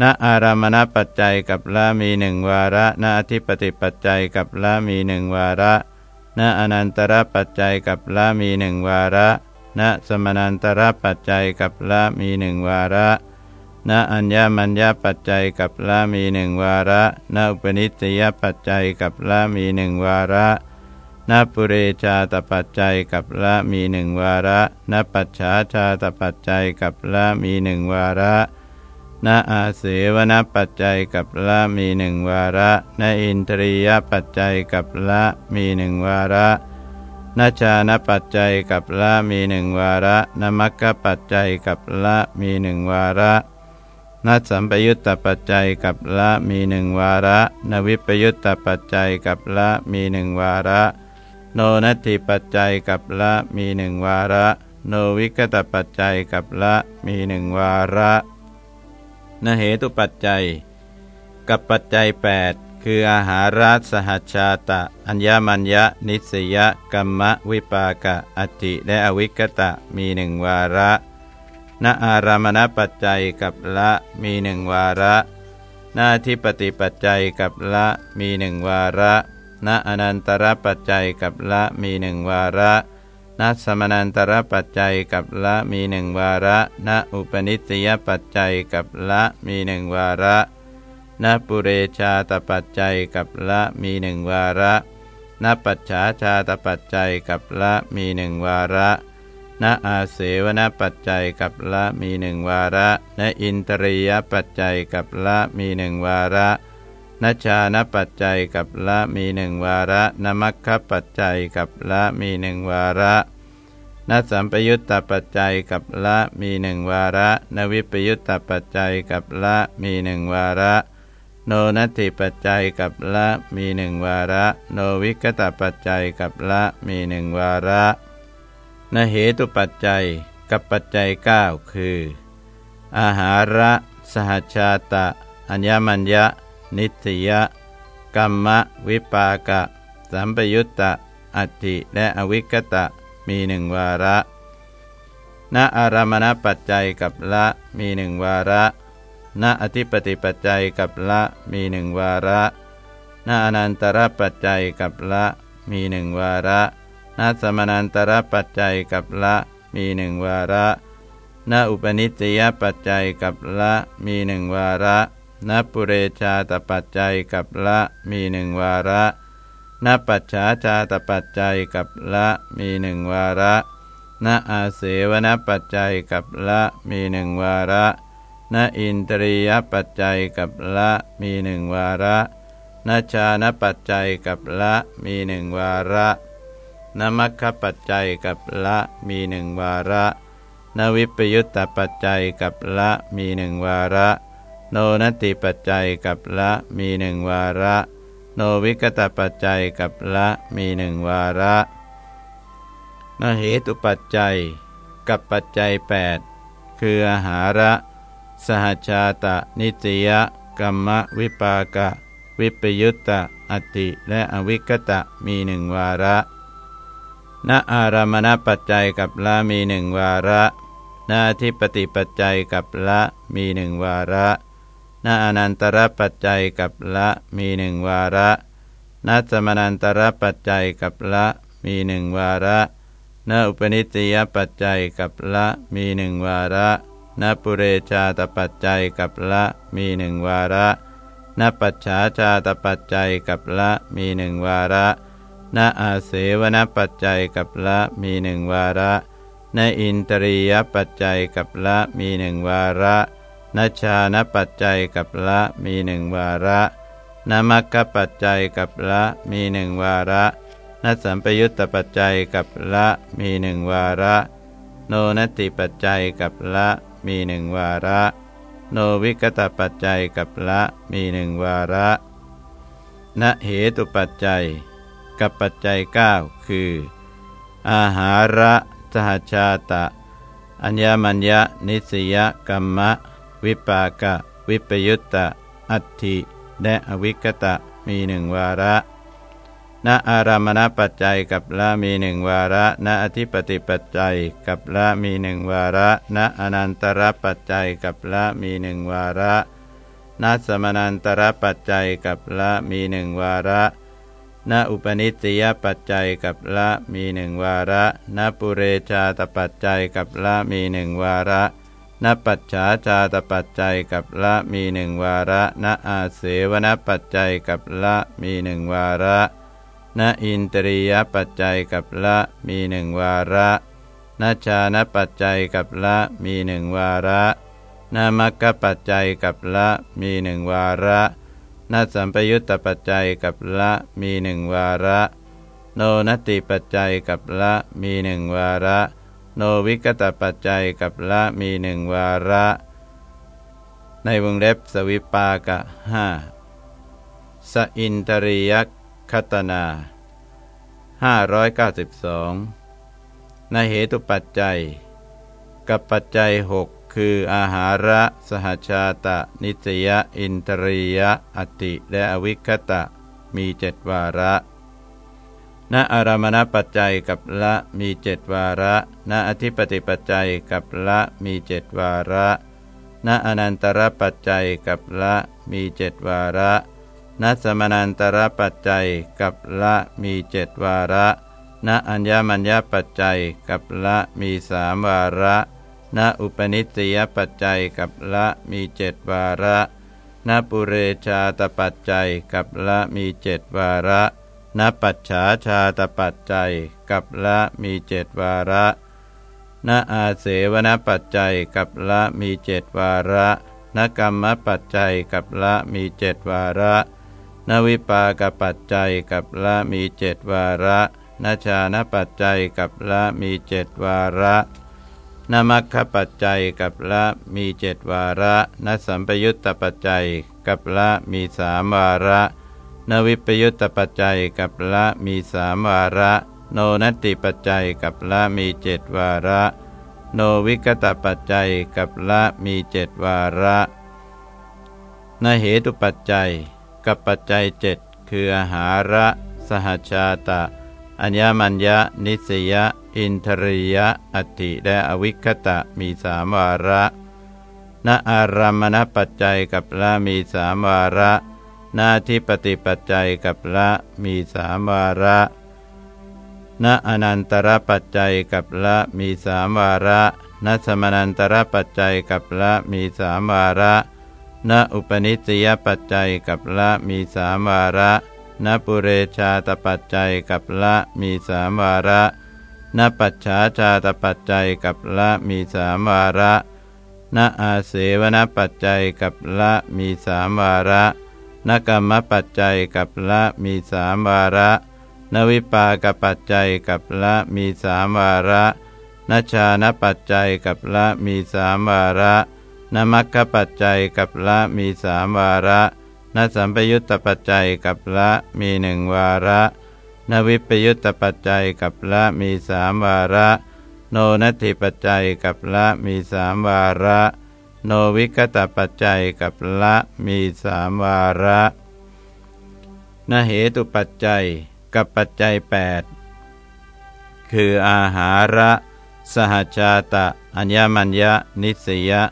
ณอารามณปัจจัยกับละมีหนึ่งวาระณอธิปติปัจจัยกับละมีหนึ่งวาระณอนันตรปัจจัยกับละมีหนึ่งวาระณสมนันตรปัจจัยกับละมีหนึ่งวาระณอัญญมัญญปัจจัยกับละมีหนึ่งวาระณอุปนิสยปัจจัยกับละมีหนึ่งวาระ นปุเรชาตปัจจัยกับละมีหนึ่งวาระนปัจฉาชาตปัจจัยกับละมีหนึ่งวาระนอาเสวนปัจจัยกับละมีหนึ่งวาระนอินทรียปัจจัยกับละมีหนึ่งวาระนชานปัจจัยกับละมีหนึ่งวาระนมัคคปัจจัยกับละมีหนึ่งวาระนัสัมปยุตตปัจจัยกับละมีหนึ่งวาระ นวิปยุตตปัจจัยกับละมีหนึ่งวาระ โนนัตถิปัจจัยกับละมีหนึ่งวาระ โนวิกตปัจจัยกับละมีหนึ่งวาระนเหตุปัจจัย กับปัจจัย 8 คืออาหาราสหัชาตะ อัญญมัญญะ นิสยกัมมะวิปากะอติและอวิกตะมีหนึ่งวาระณอารามณปัจจัยกับละมีหนึ่งวาระ หน้าที่ปฏิปัจจัยกับละมีหนึ่งวาระ ณอนันตรปัจจัยกับละมีหนึ่งวาระณสมนันตรปัจจัยกับละมีหนึ่งวาระณอุปนิสยปัจจัยกับละมีหนึ่งวาระณณปุเรชาตปัจจัยกับละมีหนึ่งวาระณปัจฉาชาตปัจจัยกับละมีหนึ่งวาระณอาเสวนปัจจัยกับละมีหนึ่งวาระณอินตรียปัจจัยกับละมีหนึ่งวาระ ณชานปัจจัยกับละมีหนึ่งวาระนมัคคปัจจัยกับละมีหนึ่งวาระนสัมปยุตตปัจจัยกับละมีหนึ่งวาระ นวิปยุตตปัจจัยกับละมีหนึ่งวาระ โนนัตถิปัจจัยกับละมีหนึ่งวาระ โนวิกตปัจจัยกับละมีหนึ่งวาระนเหตุปัจจัยกับปัจจัย9คือ อาหาระ สหชาตะ อัญญมัญญะ นิสยกัมมวิปากะ สัมปยุตตะ อัติและอวิกตะมีหนึ่งวาระ ณอารามณปัจจัยกับละมีหนึ่งวาระ ณอธิปติปัจจัยกับละมีหนึ่งวาระ ณอนันตรปัจจัยกับละมีหนึ่งวาระ ณสมนันตรปัจจัยกับละมีหนึ่งวาระ ณอุปนิสยปัจจัยกับละมีหนึ่งวาระ ณปุเรชาตปัจจัยกับละมีหนึ่งวาระณปัจฉาชาตปัจจัยกับละมีหนึ่งวาระณอาเสวนปัจจัยกับละมีหนึ่งวาระณอินตรียปัจจัยกับละมีหนึ่งวาระณชานปัจจัยกับละมีหนึ่งวาระนมัคคปัจจัยกับละมีหนึ่งวาระนวิปยุตตปัจจัยกับละมีหนึ่งวาระ โนนติปัจจัยกับละมีหนึ่งวาระ โนวิกตปัจจัยกับละมีหนึ่งวาระนเหตุปัจจัยกับปัจจัย 8 คืออาหาระ สหชาตะ นิตยกรรมวิปากะ วิปยุตตะอติและอวิกตะมีหนึ่งวาระณอารามณปัจจัยกับละมีหนึ่งวาระณทิปติปัจจัยกับละมีหนึ่งวาระ ณอนันตรปัจจัยกับละมีหนึ่งวาระณสมนันตรปัจจัยกับละมีหนึ่งวาระณอุปนิสติยปัจจัยกับละมีหนึ่งวาระณปุเรชาตปัจจัยกับละมีหนึ่งวาระณปัจฉาชาตปัจจัยกับละมีหนึ่งวาระณอาเสวนปัจจัยกับละมีหนึ่งวาระณอินตรียปัจจัยกับละมีหนึ่งวาระ ณชานปัจจัยกับละมีหนึ่งวาระนมัคคปัจจัยกับละมีหนึ่งวาระนสัมปยุตตปัจจัยกับละมีหนึ่งวาระ โนนติปัจจัยกับละมีหนึ่งวาระ โนวิกตปัจจัยกับละมีหนึ่งวาระณเหตุปัจจัย กับปัจจัย 9 คือ อาหาระ สหชาตะ อัญญมัญญะนิสยกรรมะ วิปากะ วิปยุตตะ อัตถิและอวิกตะมีหนึ่งวาระณอารามณปัจจัยกับละมีหนึ่งวาระณอธิปติปัจจัยกับละมีหนึ่งวาระณอนันตรปัจจัยกับละมีหนึ่งวาระณสมนันตรปัจจัยกับละมีหนึ่งวาระณอุปนิสยปัจจัยกับละมีหนึ่งวาระณปุเรชาตปัจจัยกับละมีหนึ่งวาระ ณปัจฉาชาตปัจจัยกับละมีหนึ่งวาระณอาเสวนปัจจัยกับละมีหนึ่งวาระณอินตรียปัจจัยกับละมีหนึ่งวาระณชานปัจจัยกับละมีหนึ่งวาระณมัคคปัจจัยกับละมีหนึ่งวาระนัสัมปยุตตปัจจัยกับละมีหนึ่งวาระ โนนติปัจจัยกับละมีหนึ่งวาระ โนวิกตปัจจัยกับละมีหนึ่งวาระ ในวงเล็บสวิปากะห้าสอินตริยคตนา592ในเหตุปัจจัย กับปัจจัยหกคืออาหาระสหชาตะ นิจยอินทรียะ อติ และอวิคตะ มีเจ็ดวาระ ณอารามณปัจจัยกับละมีเจ็ดวาระณอธิปติปัจจัยกับละมีเจ็ดวาระณอนันตรปัจจัยกับละมีเจ็ดวาระณสมนันตรปัจจัยกับละมีเจ็ดวาระณอัญญมัญญปัจจัยกับละมีสามวาระณอุปนิสติยปัจจัยกับละมีเจ็ดวาระณปุเรชาตปัจจัยกับละมีเจ็ดวาระ นปัจฉาชาตปัจจัยกับละมีเจ็ดวาระนอาเสวนปัจจัยกับละมีเจ็ดวาระนกรรมปัจจัยกับละมีเจ็ดวาระนวิปากปัจจัยกับละมีเจ็ดวาระนชานปัจจัยกับละมีเจ็ดวาระนมัคคปัจจัยกับละมีเจ็ดวาระนสัมปยุตตปัจจัยกับละมีสามวาระ นวิปยุตตปัจจัยกับละมีสามวาระ โนนัตติปัจจัยกับละมีเจ็ดวาระ โนวิกตปัจจัยกับละมีเจ็ดวาระนเหตุปัจจัย กับปัจจัยเจ็ดคืออาหาระ สหชาตะ อัญญมัญญะ นิสยะ อินทริยะ อัติและอวิคตะมีสามวาระ ณอารามณปัจจัยกับละมีสามวาระ นาทิปติปัจจัยกับละมีสามวาระ ณอนันตรปัจจัยกับละมีสามวาระณสมนันตรปัจจัยกับละมีสามวาระณอุปนิสยปัจจัยกับละมีสามวาระณปุเรชาตปัจจัยกับละมีสามวาระณปัจฉาชาตปัจจัยกับละมีสามวาระณอาเสวนปัจจัยกับละมีสามวาระ นกรรมปัจจัยกับละมีสามวาระ นวิปากปัจจัยกับละมีสามวาระนชานปัจจัยกับละมีสามวาระนมัคคปัจจัยกับละมีสามวาระนสัมปยุตตปัจจัยกับละมีหนึ่งวาระ นวิปยุตตปัจจัยกับละมีสามวาระ โนนัตถิปัจจัยกับละมีสามวาระ โนวิกตปัจจัยกับละมีสามวาระนเหตุปัจจัยกับปัจจัย 8 คืออาหาระ สหชาตะ อัญญมัญญานิสยะ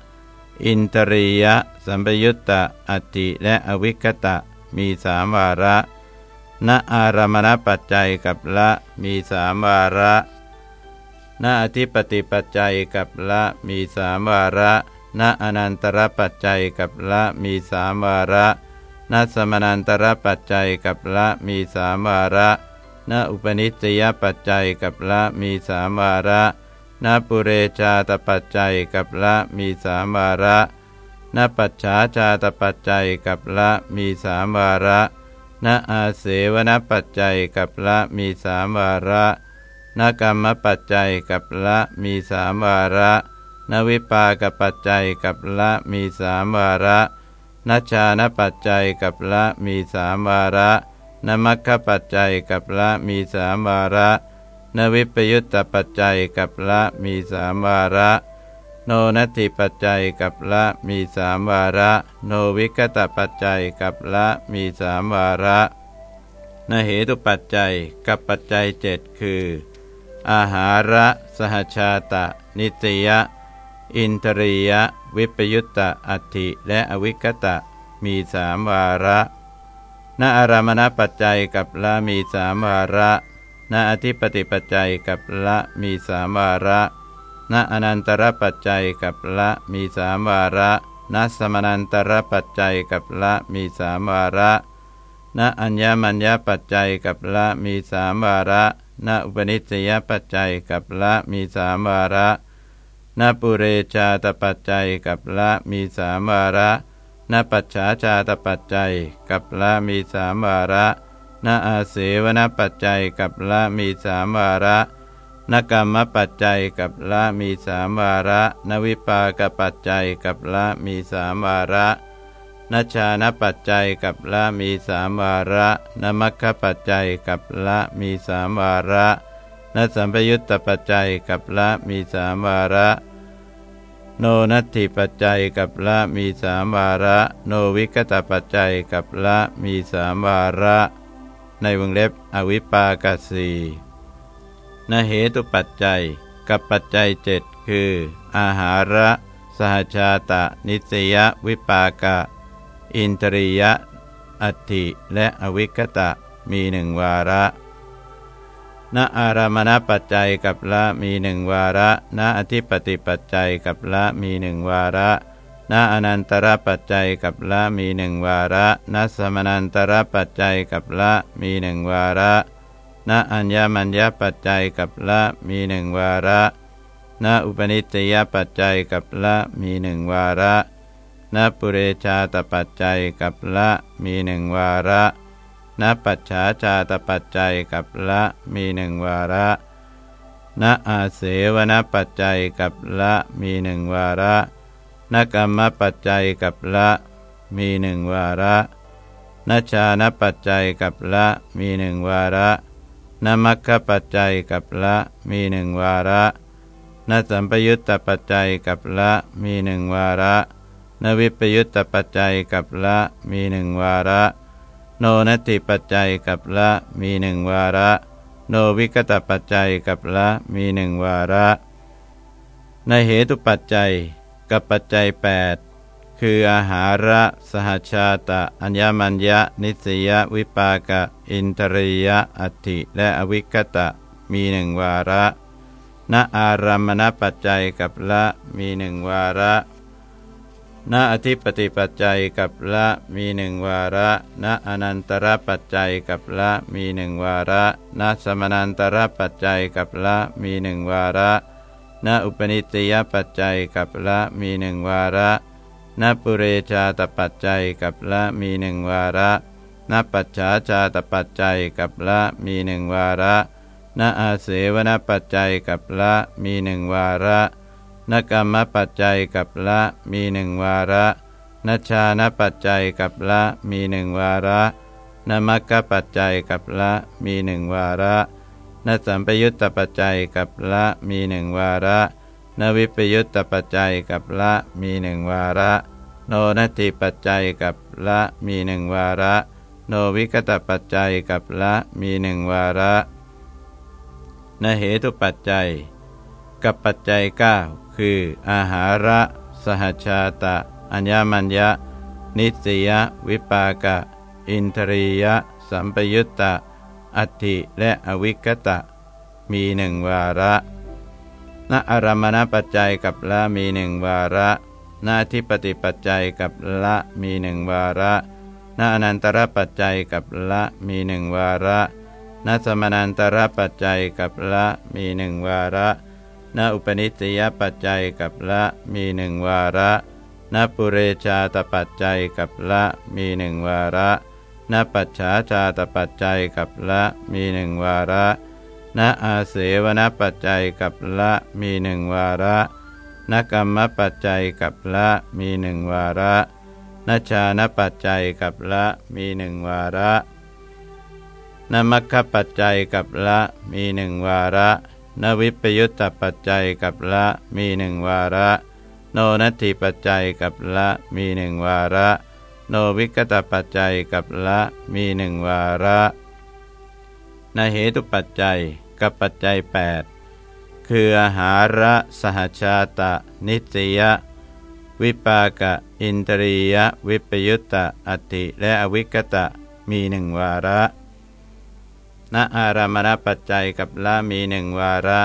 อินตรียะ สัมปยุตตะอติและอวิกตะ มีสามวาระณอารามณปัจจัยกับละมีสามวาระณอธิปติปัจจัยกับละมีสามวาระ ณอนันตรปัจจัยกับละมีสามวาระณสมนันตรปัจจัยกับละมีสามวาระณอุปนิสยปัจจัยกับละมีสามวาระณปุเรชาตปัจจัยกับละมีสามวาระณปัจฉาชาตปัจจัยกับละมีสามวาระณอาเสวนปัจจัยกับละมีสามวาระณกรรมปัจจัยกับละมีสามวาระ นวิปากปัจจัยกับละมีสามวาระนัชานปัจจัยกับละมีสามวาระนมัคคปัจจัยกับละมีสามวาระ นวิปยุตตปัจจัยกับละมีสามวาระ โนนัตถิปัจจัยกับละมีสามวาระ โนวิกตปัจจัยกับละมีสามวาระนเหตุปัจจัยกับปัจจัยเจ็ดคือ อาหาระ สหชาตะ นิตยะ อินทรียะวิปยุตตะอัติและอวิกตะ มีสามวาระณอารามณปัจจัยกับละมีสามวาระณอธิปติปัจจัยกับละมีสามวาระณอนันตรปัจจัยกับละมีสามวาระณสมนันตรปัจจัยกับละมีสามวาระณอัญญมัญญปัจจัยกับละมีสามวาระณอุปนิสัยปัจจัยกับละมีสามวาระ นปุเรชาตปัจจัยกับละมีสามวาระนปัจฉาชาตปัจจัยกับละมีสามวาระนอาเสวนปัจจัยกับละมีสามวาระนกรรมปัจจัยกับละมีสามวาระ นวิปากปัจจัยกับละมีสามวาระนชานปัจจัยกับละมีสามวาระ นมัคคปัจจัยกับละมีสามวาระ นสัมปยุตตปัจจัยกับละมีสามวาระ โนนัตถิปัจจัยกับละมีสามวาระ โนวิกตปัจจัยกับละมีสามวาระ ในวงเล็บอวิปากสีนเหตุปัจจัยกับปัจจัยเจ็ดคือ อาหาระ สหชาตะ นิสยวิปากะ อินทริยะอัตถิและอวิกตะมีหนึ่งวาระ ณอารามณปัจจัยกับละมีหนึ่งวาระ ณอธิปติปัจจัยกับละมีหนึ่งวาระ ณอนันตรปัจจัยกับละมีหนึ่งวาระ ณสมนันตรปัจจัยกับละมีหนึ่งวาระ ณอัญญมัญญปัจจัยกับละมีหนึ่งวาระ ณอุปนิสยปัจจัยกับละมีหนึ่งวาระ ณปุเรชาตปัจจัยกับละมีหนึ่งวาระ ณปัจฉาชาตปัจจัยกับละมีหนึ่งวาระณอาเสวนปัจจัยกับละมีหนึ่งวาระณกรรมปัจจัยกับละมีหนึ่งวาระนชานปัจจัยกับละมีหนึ่งวาระนมัคคปัจจัยกับละมีหนึ่งวาระนสัมปยุตตปัจจัยกับละมีหนึ่งวาระนวิปยุตตปัจจัยกับละมีหนึ่งวาระ โนนัตติปัจจัยกับละมีหนึ่งวาระ โนวิกตปัจจัยกับละมีหนึ่งวาระ ในเหตุปัจจัยกับปัจจัย 8 คืออาหาระสหชาตะ อัญญมัญญะ นิสยวิปากะ อินทริยะอัติและอวิกตะมีหนึ่งวาระณอารามณปัจจัยกับละมีหนึ่งวาระ ณอธิปติปัจจัยกับละมีหนึ่งวาระณอนันตรปัจจัยกับละมีหนึ่งวาระณสมนันตรปัจจัยกับละมีหนึ่งวาระณอุปนิสยปัจจัยกับละมีหนึ่งวาระณปุเรชาตปัจจัยกับละมีหนึ่งวาระณปัจฉาชาตปัจจัยกับละมีหนึ่งวาระณอาเสวนปัจจัยกับละมีหนึ่งวาระ นกรรมปัจจัยกับละมีหนึ่งวาระนชานปัจจัยกับละมีหนึ่งวาระนมัคคปัจจัยกับละมีหนึ่งวาระนสัมปยุตตปัจจัยกับละมีหนึ่งวาระ นวิปยุตตปัจจัยกับละมีหนึ่งวาระ โนนัตติปัจจัยกับละมีหนึ่งวาระ โนวิกตปัจจัยกับละมีหนึ่งวาระนเหตุปัจจัย กับปัจจัย9 คือ อาหาระ สหชาตะ อัญญมัญญะ นิสยวิปากะ อินทรียะ สัมปยุตตะ อัตถิและอวิกตะ มีหนึ่งวาระณอารมณปัจจัยกับละมีหนึ่งวาระณทิปติปัจจัยกับละมีหนึ่งวาระณอนันตรปัจจัยกับละมีหนึ่งวาระณสมนันตรปัจจัยกับละมีหนึ่งวาระ ณอุปนิสยปัจจัยกับละมีหนึ่งวาระณปุเรชาตปัจจัยกับละมีหนึ่งวาระณปัจฉาชาตปัจจัยกับละมีหนึ่งวาระณอาเสวนปัจจัยกับละมีหนึ่งวาระณกรรมปัจจัยกับละมีหนึ่งวาระณชานปัจจัยกับละมีหนึ่งวาระนมัคคปัจจัยกับละมีหนึ่งวาระ นวิปยุตตปัจจัยกับละมีหนึ่งวาระ โนนัตถิปัจจัยกับละมีหนึ่งวาระ โนวิกตปัจจัยกับละมีหนึ่งวาระนเหตุปัจจัยกับปัจจัย 8 คืออาหาระสหชาตะ นิสยวิปากะ อินตรียวิปยุตตะอติและอวิกตะมีหนึ่งวาระ ณอารามณปัจจัยกับละมีหนึ่งวาระ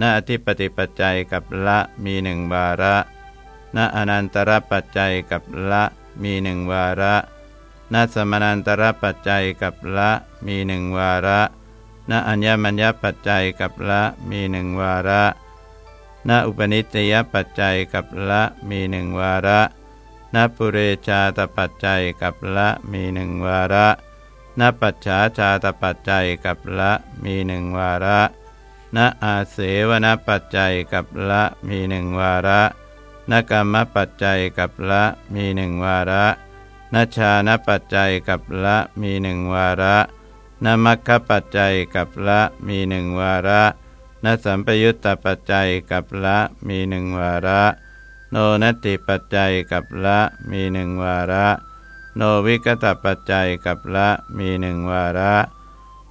ณอธิปติปัจจัยกับละมีหนึ่งวาระณอนันตรปัจจัยกับละมีหนึ่งวาระณสมนันตรปัจจัยกับละมีหนึ่งวาระณอัญญมัญญปัจจัยกับละมีหนึ่งวาระณอุปนิสยปัจจัยกับละมีหนึ่งวาระณปุเรชาตปัจจัยกับละมีหนึ่งวาระ ณปัจฉาชาตปัจจัยกับละมีหนึ่งวาระ ณอาเสวนปัจจัยกับละมีหนึ่งวาระณกรรมปัจจัยกับละมีหนึ่งวาระณชานปัจจัยกับละมีหนึ่งวาระณมัคคปัจจัยกับละมีหนึ่งวาระณสัมปยุตตปัจจัยกับละมีหนึ่งวาระ โนนัตติปัจจัยกับละมีหนึ่งวาระ โนวิกตปัจจัยกับละมีหนึ่งวาระ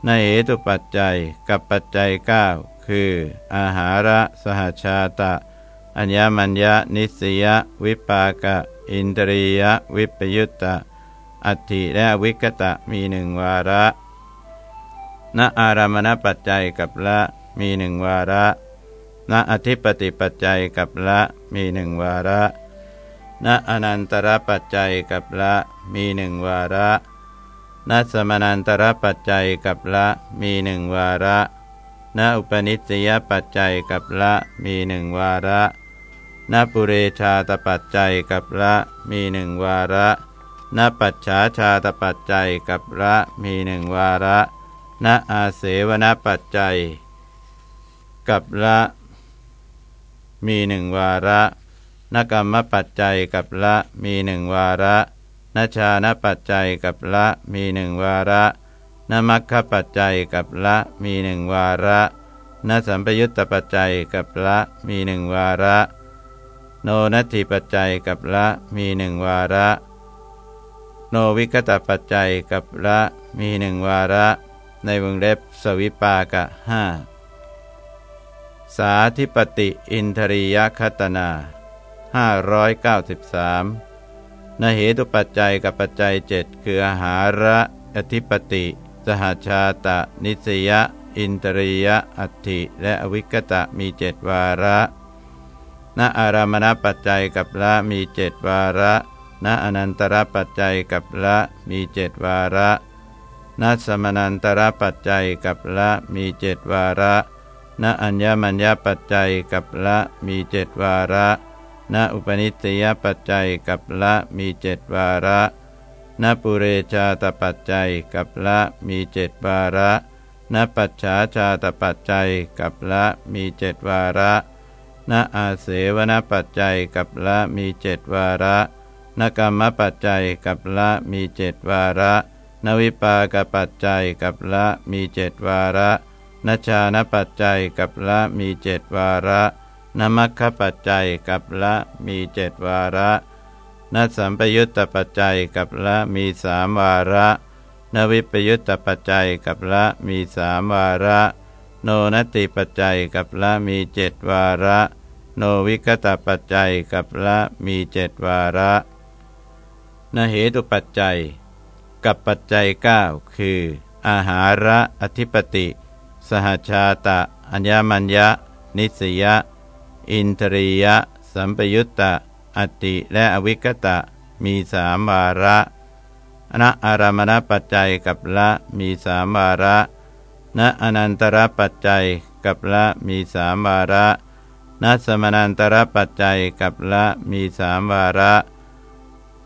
ในเหตุปัจจัยกับปัจจัย 9 คือ อาหาระสหชาตะ อัญญมัญญานิสยวิปากะ อินตรียวิปยุตตะ อัตถิและวิกตะมีหนึ่งวาระณอารามณปัจจัยกับละมีหนึ่งวาระณอธิปติปัจจัยกับละมีหนึ่งวาระ ณอนันตรปัจจัยกับละมีหนึ่งวาระณสมนันตรปัจจัยกับละมีหนึ่งวาระณอุปนิสัยปัจจัยกับละมีหนึ่งวาระณปุเรชาตปัจจัยกับละมีหนึ่งวาระณปัจฉาชาตปัจจัยกับละมีหนึ่งวาระณอาเสวนปัจจัย กับละ มีหนึ่งวาระ นกรรมปัจจัยกับละมีหนึ่งวาระนชานปัจจัยกับละมีหนึ่งวาระนมัคคปัจจัยกับละมีหนึ่งวาระนสัมปยุตตปัจจัยกับละมีหนึ่งวาระ โนนัตถิปัจจัยกับละมีหนึ่งวาระ โนวิกตปัจจัยกับละมีหนึ่งวาระ ในวงเล็บสวิปากะห้าสาธิปติอินทรียคตนา 593นเหตุปัจจัยกับปัจจัยเจ็ดคืออาหาระอธิปติ สหชาตะ นิสยะ อินทรียะอัตถิและอวิกตะมีเจ็ดวาระณอารามณปัจจัยกับละมีเจ็ดวาระณอนันตรปัจจัยกับละมีเจ็ดวาระณสมนันตรปัจจัยกับละมีเจ็ดวาระณอัญญมัญญปัจจัยกับละมีเจ็ดวาระ ณอุปนิสยปัจจัยกับละมีเจ็ดวาระณปุเรชาตปัจจัยกับละมีเจ็ดวาระณปัจฉาชาตปัจจัยกับละมีเจ็ดวาระณอาเสวนปัจจัยกับละมีเจ็ดวาระนกรรมปัจจัยกับละมีเจ็ดวาระนวิปากปัจจัยกับละมีเจ็ดวาระนชานปัจจัยกับละมีเจ็ดวาระ นมัคคปัจจัยกับละมีเจ็ดวาระนสัมปยุตตปัจจัยกับละมีสามวาระ นวิปยุตตปัจจัยกับละมีสามวาระ โนนติปัจจัยกับละมีเจ็ดวาระ โนวิกตปัจจัยกับละมีเจ็ดวาระนเหตุปัจจัย กับปัจจัย 9 คือ อาหาระอธิปติ สหชาตะ อัญญมัญญะ นิสยะ อินทรียะ สัมปยุตตะ อติและอวิกตะ มีสามวาระณอารามณปัจจัยกับละมีสามวาระณอนันตรปัจจัยกับละมีสามวาระณสมนันตรปัจจัยกับละมีสามวาระ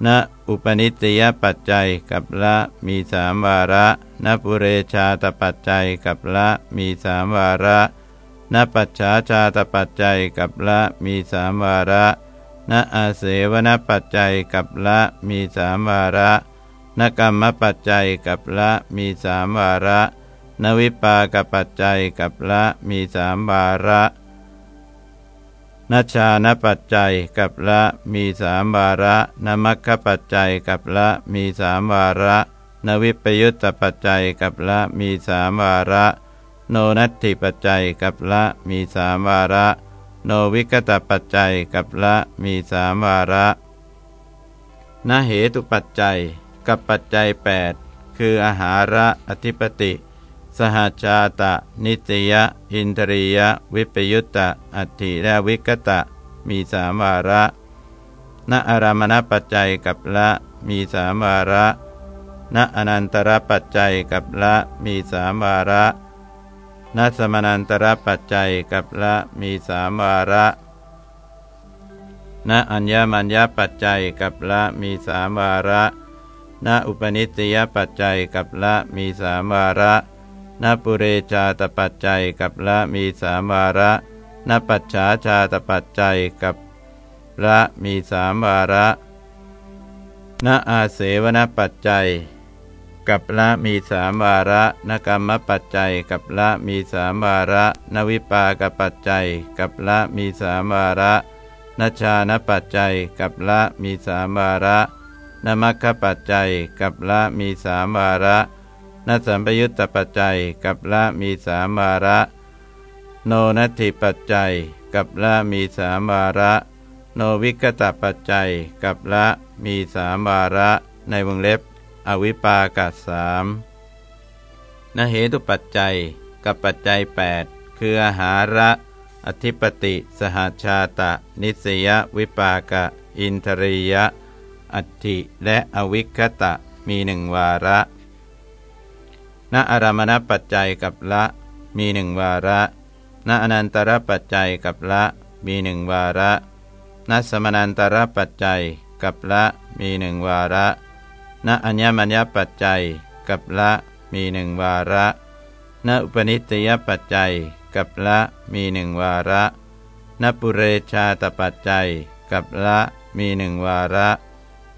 ณอุปนิสยปัจจัยกับละมีสามวาระณปุเรชาตปัจจัยกับละมีสามวาระ ณปัจฉาชาตปัจจัยกับละมีสามวาระณอาเสวนปัจจัยกับละมีสามวาระนกรรมปัจจัยกับละมีสามวาระนวิปากปัจจัยกับละมีสามวาระนัชานปัจจัยกับละมีสามวาระนมัคคปัจจัยกับละมีสามวาระ นวิปยุตตปัจจัยกับละมีสามวาระ โนนัตถิปัจจัยกับละมีสามวาระ โนวิกตปัจจัยกับละมีสามวาระนเหตุปัจจัยกับปัจจัย 8 คืออาหาระอธิปติ สหชาตะ นิตยะ อินทรียะ วิปยุตตะอัตถิและวิกตะ มีสามวาระณอารามณปัจจัยกับละมีสามวาระณอนันตรปัจจัยกับละมีสามวาระ นัสมนันตรปัจจัยกับละมีสามวาระณอัญญมัญญปัจจัยกับละมีสามวาระณอุปนิสยปัจจัยกับละมีสามวาระณปุเรชาตปัจจัยกับละมีสามวาระณปัจฉาชาตปัจจัยกับละมีสามวาระณอาเสวนปัจจัย กับละมีสามวาระนกรรมปัจจัยกับละมีสามวาระ นวิปากปัจจัยกับละมีสามวาระนชานปัจจัยกับละมีสามวาระนมัคคปัจจัยกับละมีสามวาระนสัมปยุตตปัจจัยกับละมีสามวาระ โนนัตถิปัจจัยกับละมีสามวาระ โนวิกตปัจจัยกับละมีสามวาระในวงเล็บ อวิปากาสามนเหตุปัจจัยกับปัจจัย 8 คืออาหาระ อธิปติ สหชาตะ นิสยวิปากะ อินทรียะ อัตถิและอวิคตะมีหนึ่งวาระณอารามณปัจจัยกับละ มีหนึ่งวาระณอนันตรปัจจัยกับละ มีหนึ่งวาระณสมนันตรปัจจัยกับละ มีหนึ่งวาระ ณอัญญมัญญปัจจัย กับละมีหนึ่งวาระณอุปนิสติยปัจจัย กับละมีหนึ่งวาระณปุเรชาตปัจจัย กับละมีหนึ่งวาระ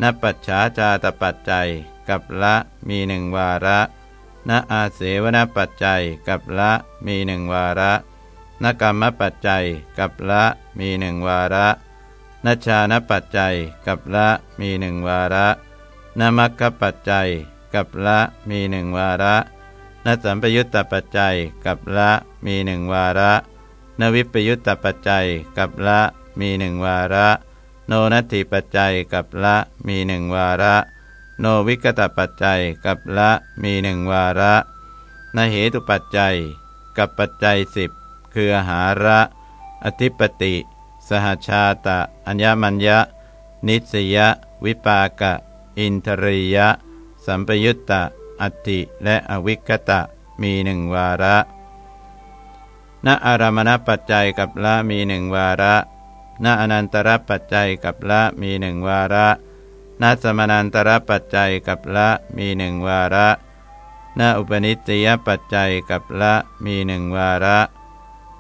ณปัจฉาชาตปัจจัย กับละมีหนึ่งวาระณอาเสวนปัจจัย กับละมีหนึ่งวาระนกรรมปัจจัย กับละมีหนึ่งวาระนชานปัจจัย กับละมีหนึ่งวาระ นมัคคปัจจัย กับละมีหนึ่งวาระนสัมปยุตตปัจจัย กับละมีหนึ่งวาระ นวิปยุตตปัจจัย กับละมีหนึ่งวาระ โนนัตถิปัจจัย กับละมีหนึ่งวาระ โนวิกตปัจจัย กับละมีหนึ่งวาระนเหตุปัจจัย กับปัจจัยสิบคืออาหาระ อธิปติ สหชาตะ อัญญมัญญะ นิสยวิปากะ อินทรียะ สัมปยุตตะ อัติและอวิคตะมีหนึ่งวาระณอารามณปัจจัยกับละมีหนึ่งวาระณอนันตรปัจจัยกับละมีหนึ่งวาระณสมนันตรปัจจัยกับละมีหนึ่งวาระณอุปนิสติยปัจจัยกับละมีหนึ่งวาระ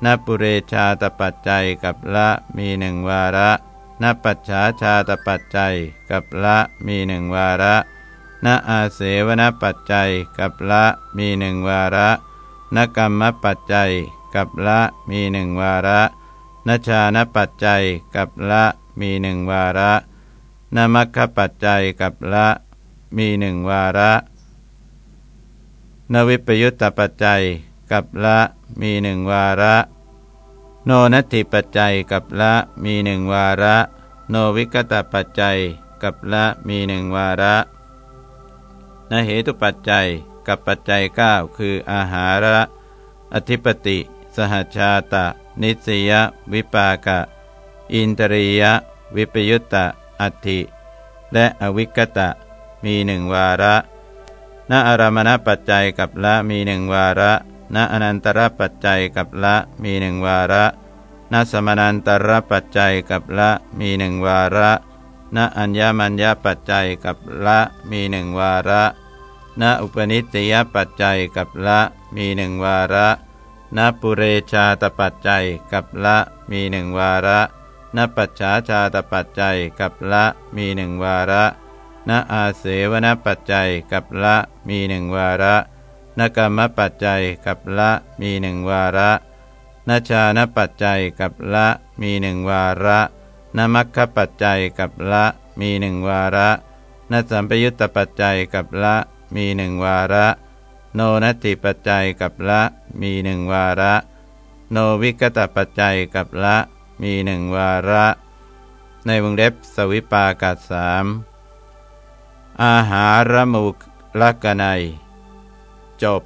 นปุเรชาตปัจจัยกับละมีหนึ่งวาระ นปัจฉาชาตปัจจัยกับละมีหนึ่งวาระนอาเสวนปัจจัยกับละมีหนึ่งวาระนกรรมปัจจัยกับละมีหนึ่งวาระนชานปัจจัยกับละมีหนึ่งวาระนมัคคปัจจัยกับละมีหนึ่งวาระ นวิปยุตตปัจจัยกับละมีหนึ่งวาระ โนนัตถิปัจจัยกับละมีหนึ่งวาระ โนวิกตปัจจัยกับละมีหนึ่งวาระนเหตุปัจจัยกับปัจจัย 9 คืออาหาระอธิปติ สหชาตะ นิสยวิปากะ อินตรียะวิปยุตตะอัติและอวิกตะ มีหนึ่งวาระ ณอารามณปัจจัยกับละมีหนึ่งวาระ ณอนันตรปัจจัยกับละมีหนึ่งวาระณสมนันตรปัจจัยกับละมีหนึ่งวาระณอัญญมัญญปัจจัยกับละมีหนึ่งวาระณอุปนิสติยปัจจัยกับละมีหนึ่งวาระณปุเรชาตปัจจัยกับละมีหนึ่งวาระณปัจฉาชาตปัจจัยกับละมีหนึ่งวาระณอาเสวนปัจจัยกับละมีหนึ่งวาระ นกรรมปัจจัยกับละมีหนึ่งวาระนชานปัจจัยกับละมีหนึ่งวาระนมัคคปัจจัยกับละมีหนึ่งวาระนสัมปยุตตปัจจัยกับละมีหนึ่งวาระ โนนัตติปัจจัยกับละมีหนึ่งวาระ โนวิกตปัจจัยกับละมีหนึ่งวาระ ในวงเล็บสวิปากัสสามอาหารมุกลักนัย จบ